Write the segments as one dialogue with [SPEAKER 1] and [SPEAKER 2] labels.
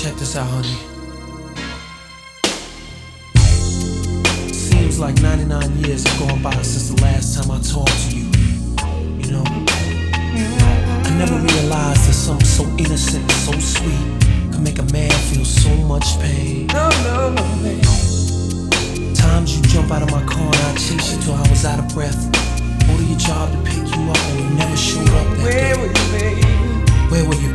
[SPEAKER 1] Check this out, honey. Seems like 99 years have gone by since the last time I talked to you. You know, I never realized that something so innocent and so sweet could make a man feel so much pain.
[SPEAKER 2] No, no, no, baby.
[SPEAKER 1] Times you jump out of my car and I chase you till I was out of breath. Go to your job to pick you up and you never showed up that
[SPEAKER 2] Where
[SPEAKER 1] day.
[SPEAKER 2] were you, baby?
[SPEAKER 1] Where were you,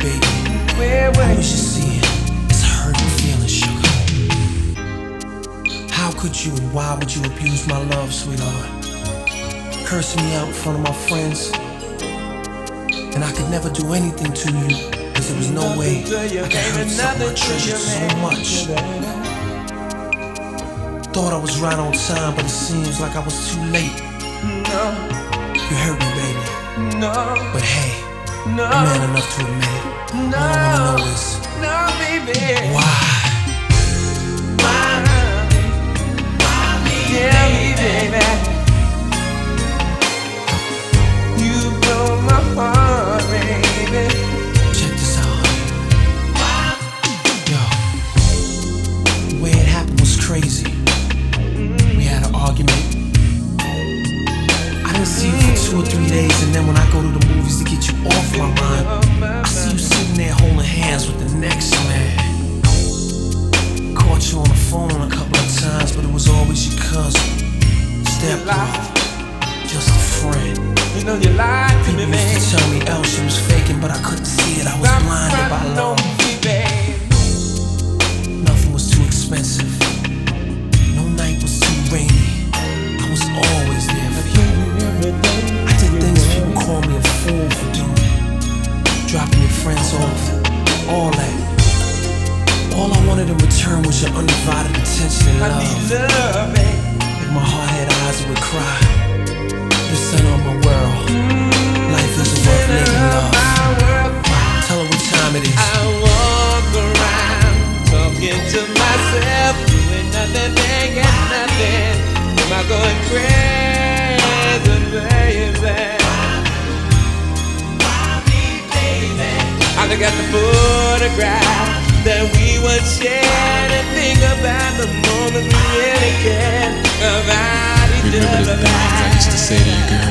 [SPEAKER 2] you
[SPEAKER 1] and why would you abuse my love, sweetheart? Cursing me out in front of my friends. And I could never do anything to you. Cause there was no way I could hurt something I treasured so much. Thought I was right on time, but it seems like I was too late.
[SPEAKER 2] No,
[SPEAKER 1] You hurt me, baby.
[SPEAKER 2] no,
[SPEAKER 1] But hey,
[SPEAKER 2] no,
[SPEAKER 1] I'm man enough to admit it. All I wanna know is
[SPEAKER 2] no, baby.
[SPEAKER 1] why.
[SPEAKER 2] Why?
[SPEAKER 1] Crazy. We had an argument. I didn't see you for two or three days, and then when I go to the movies to get you off my mind, I see you sitting there holding hands with the next man. Caught you on the phone a couple of times, but it was always your cousin, stepbrother, just a friend.
[SPEAKER 2] You know you lied to me,
[SPEAKER 1] People
[SPEAKER 2] baby.
[SPEAKER 1] used to tell me else she was faking, Dropping off. All that. All I wanted in return was your undivided attention and love.
[SPEAKER 2] I need love, baby.
[SPEAKER 1] If my heart had eyes, it would cry. The sun on my world. Mm. Life isn't worth living, love. Tell her what time it is.
[SPEAKER 2] I walk around talking to myself, doing nothing, thinking nothing. Am I going crazy, that we once shared and think about the moment we really cared about each
[SPEAKER 3] Remember the things I used to say to you, girl.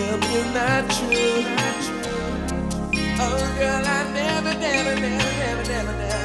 [SPEAKER 2] tell me not true. Oh, girl, I never, never, never, never, never, never.